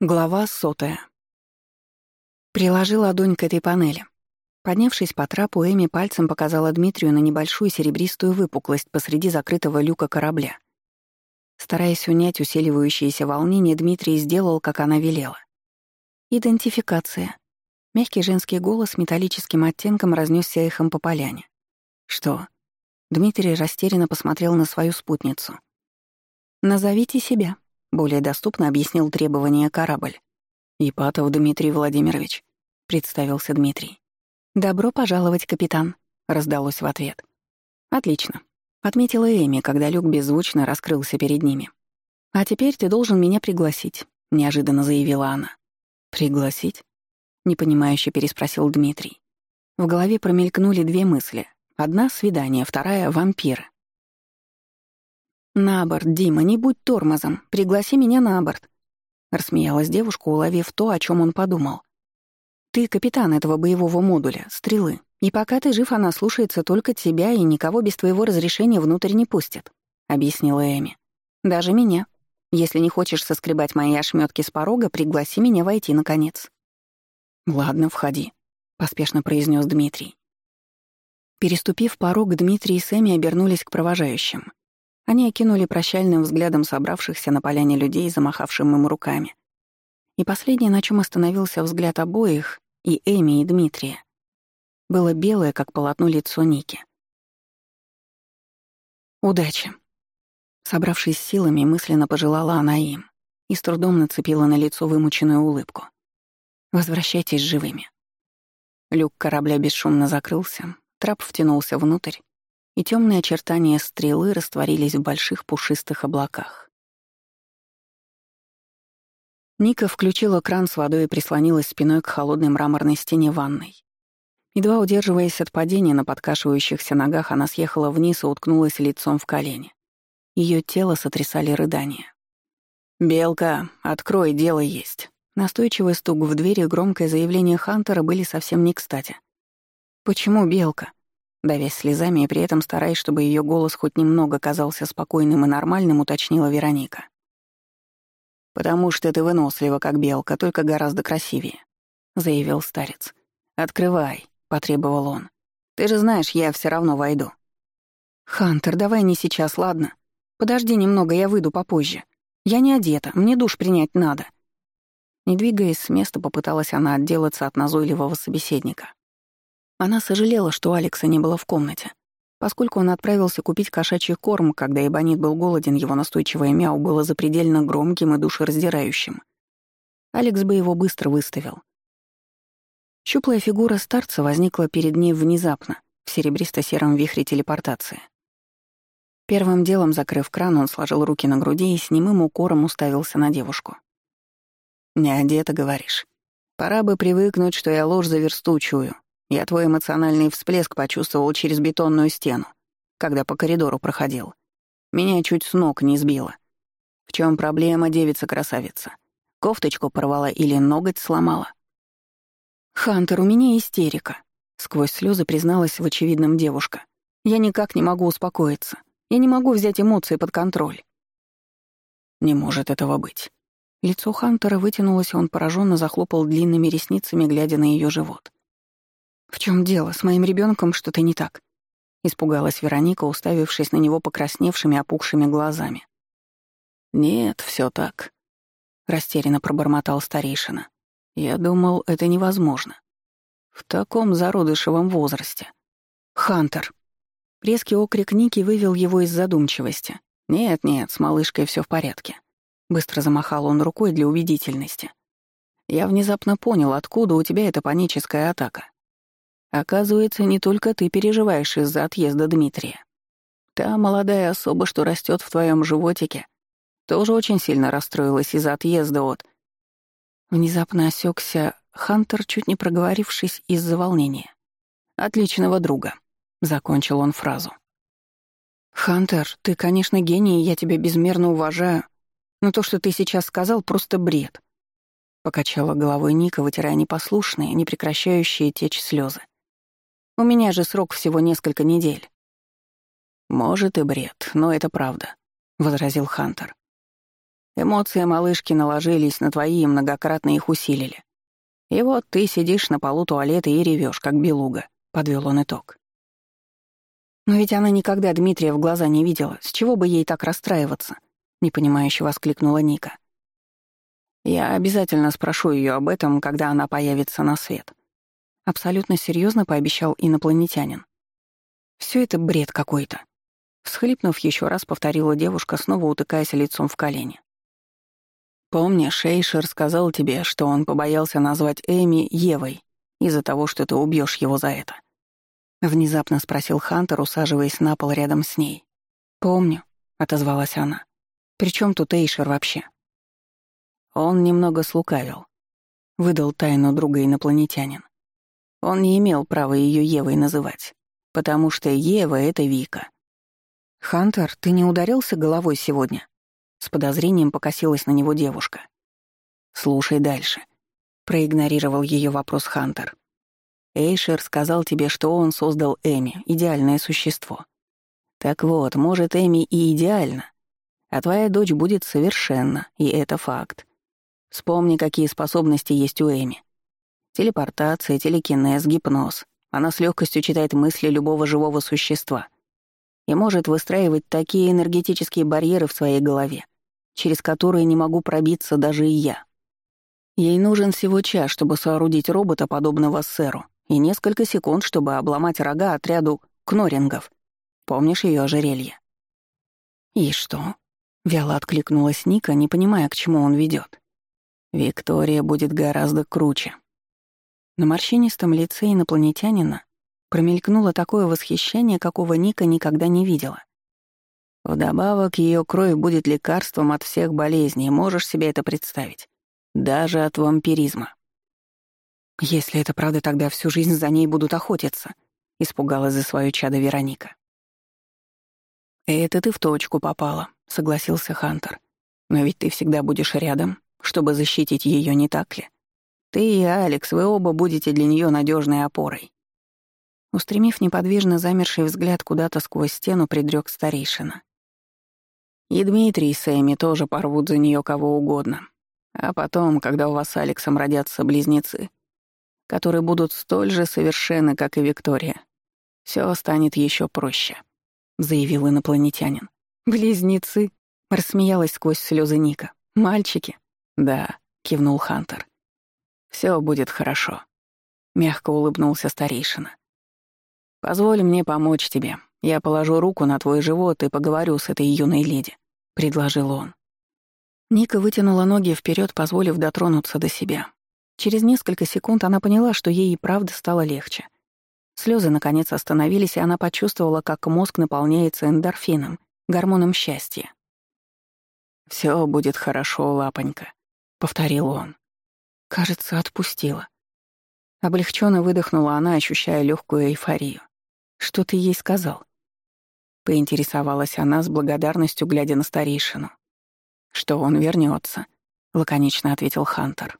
Глава сотая. Приложил ладонь к этой панели. Поднявшись по трапу, Эми пальцем показала Дмитрию на небольшую серебристую выпуклость посреди закрытого люка корабля. Стараясь унять усиливающееся волнение, Дмитрий сделал, как она велела. «Идентификация». Мягкий женский голос с металлическим оттенком разнесся эхом по поляне. «Что?» Дмитрий растерянно посмотрел на свою спутницу. «Назовите себя», более доступно объяснил требования корабль. «Ипатов Дмитрий Владимирович», — представился Дмитрий. «Добро пожаловать, капитан», — раздалось в ответ. «Отлично», — отметила Эми, когда люк беззвучно раскрылся перед ними. «А теперь ты должен меня пригласить», — неожиданно заявила она. «Пригласить?» — непонимающе переспросил Дмитрий. В голове промелькнули две мысли. Одна — свидание, вторая — вампиры. На борт, Дима, не будь тормозом. Пригласи меня на борт». Рассмеялась девушка, уловив то, о чем он подумал. «Ты капитан этого боевого модуля, стрелы. И пока ты жив, она слушается только тебя и никого без твоего разрешения внутрь не пустит», — объяснила Эми. «Даже меня. Если не хочешь соскребать мои ошметки с порога, пригласи меня войти, наконец». «Ладно, входи», — поспешно произнес Дмитрий. Переступив порог, Дмитрий и Сэмми обернулись к провожающим. Они окинули прощальным взглядом собравшихся на поляне людей, замахавшим им руками. И последнее, на чем остановился взгляд обоих, и Эми, и Дмитрия, было белое, как полотно лицо Ники. «Удачи!» Собравшись силами, мысленно пожелала она им и с трудом нацепила на лицо вымученную улыбку. «Возвращайтесь живыми». Люк корабля бесшумно закрылся, трап втянулся внутрь, и темные очертания стрелы растворились в больших пушистых облаках. Ника включила кран с водой и прислонилась спиной к холодной мраморной стене ванной. Едва удерживаясь от падения на подкашивающихся ногах, она съехала вниз и уткнулась лицом в колени. Ее тело сотрясали рыдания. «Белка, открой, дело есть!» Настойчивый стук в двери и громкое заявление Хантера были совсем не кстати. «Почему Белка?» Давясь слезами и при этом стараясь, чтобы ее голос хоть немного казался спокойным и нормальным, уточнила Вероника. «Потому что ты вынослива, как белка, только гораздо красивее», — заявил старец. «Открывай», — потребовал он. «Ты же знаешь, я все равно войду». «Хантер, давай не сейчас, ладно? Подожди немного, я выйду попозже. Я не одета, мне душ принять надо». Не двигаясь с места, попыталась она отделаться от назойливого собеседника. Она сожалела, что Алекса не было в комнате, поскольку он отправился купить кошачий корм, когда Эбонит был голоден, его настойчивое мяу было запредельно громким и душераздирающим. Алекс бы его быстро выставил. Щуплая фигура старца возникла перед ней внезапно, в серебристо-сером вихре телепортации. Первым делом, закрыв кран, он сложил руки на груди и с немым укором уставился на девушку. «Не одета, говоришь. Пора бы привыкнуть, что я ложь за версту чую», я твой эмоциональный всплеск почувствовал через бетонную стену, когда по коридору проходил. Меня чуть с ног не сбило. В чем проблема, девица-красавица? Кофточку порвала или ноготь сломала? «Хантер, у меня истерика», — сквозь слезы призналась в очевидном девушка. «Я никак не могу успокоиться. Я не могу взять эмоции под контроль». «Не может этого быть». Лицо Хантера вытянулось, и он пораженно захлопал длинными ресницами, глядя на ее живот. «В чем дело? С моим ребенком что-то не так?» Испугалась Вероника, уставившись на него покрасневшими, опухшими глазами. «Нет, все так», — растерянно пробормотал старейшина. «Я думал, это невозможно. В таком зародышевом возрасте». «Хантер!» Резкий окрик Ники вывел его из задумчивости. «Нет-нет, с малышкой все в порядке». Быстро замахал он рукой для убедительности. «Я внезапно понял, откуда у тебя эта паническая атака. Оказывается, не только ты переживаешь из-за отъезда Дмитрия. Та молодая особа, что растет в твоем животике, тоже очень сильно расстроилась из-за отъезда от... Внезапно осекся Хантер, чуть не проговорившись из-за волнения. «Отличного друга», — закончил он фразу. «Хантер, ты, конечно, гений, я тебя безмерно уважаю, но то, что ты сейчас сказал, просто бред», — покачала головой Ника, вытирая непослушные, непрекращающие течь слезы. У меня же срок всего несколько недель». «Может и бред, но это правда», — возразил Хантер. «Эмоции малышки наложились на твои и многократно их усилили. И вот ты сидишь на полу туалета и ревешь, как белуга», — подвел он итог. «Но ведь она никогда Дмитрия в глаза не видела. С чего бы ей так расстраиваться?» — непонимающе воскликнула Ника. «Я обязательно спрошу ее об этом, когда она появится на свет», абсолютно серьезно пообещал инопланетянин. Все это бред какой-то. Схлипнув еще раз, повторила девушка, снова утыкаясь лицом в колени. Помни, Эйшер сказал тебе, что он побоялся назвать Эми Евой из-за того, что ты убьешь его за это?» Внезапно спросил Хантер, усаживаясь на пол рядом с ней. «Помню», — отозвалась она. Причем тут Эйшер вообще?» Он немного слукавил. Выдал тайну друга инопланетянин. Он не имел права ее Евой называть, потому что Ева — это Вика. «Хантер, ты не ударился головой сегодня?» С подозрением покосилась на него девушка. «Слушай дальше», — проигнорировал ее вопрос Хантер. «Эйшер сказал тебе, что он создал Эми, идеальное существо. Так вот, может, Эми и идеально, а твоя дочь будет совершенна, и это факт. Вспомни, какие способности есть у Эми. Телепортация, телекинез, гипноз. Она с легкостью читает мысли любого живого существа и может выстраивать такие энергетические барьеры в своей голове, через которые не могу пробиться даже и я. Ей нужен всего час, чтобы соорудить робота, подобного сэру, и несколько секунд, чтобы обломать рога отряду кнорингов. Помнишь ее ожерелье? «И что?» — вяло откликнулась Ника, не понимая, к чему он ведет. «Виктория будет гораздо круче», на морщинистом лице инопланетянина промелькнуло такое восхищение, какого Ника никогда не видела. Вдобавок, ее кровь будет лекарством от всех болезней, можешь себе это представить. Даже от вампиризма. «Если это правда, тогда всю жизнь за ней будут охотиться», — испугалась за свое чадо Вероника. «Это ты в точку попала», — согласился Хантер. «Но ведь ты всегда будешь рядом, чтобы защитить ее, не так ли?» Ты и Алекс, вы оба будете для нее надежной опорой. Устремив неподвижно замерший взгляд куда-то сквозь стену, предрек старейшина. И Дмитрий, и Сэмми тоже порвут за нее кого угодно. А потом, когда у вас с Алексом родятся близнецы, которые будут столь же совершенны, как и Виктория, все станет еще проще», — заявил инопланетянин. «Близнецы?» — рассмеялась сквозь слезы Ника. «Мальчики?» «Да», — кивнул Хантер. Все будет хорошо», — мягко улыбнулся старейшина. «Позволь мне помочь тебе. Я положу руку на твой живот и поговорю с этой юной леди», — предложил он. Ника вытянула ноги вперед, позволив дотронуться до себя. Через несколько секунд она поняла, что ей и правда стало легче. Слезы наконец остановились, и она почувствовала, как мозг наполняется эндорфином, гормоном счастья. «Все будет хорошо, лапонька», — повторил он. Кажется, отпустила. Облегченно выдохнула она, ощущая легкую эйфорию. «Что ты ей сказал?» Поинтересовалась она с благодарностью, глядя на старейшину. «Что он вернется, лаконично ответил Хантер.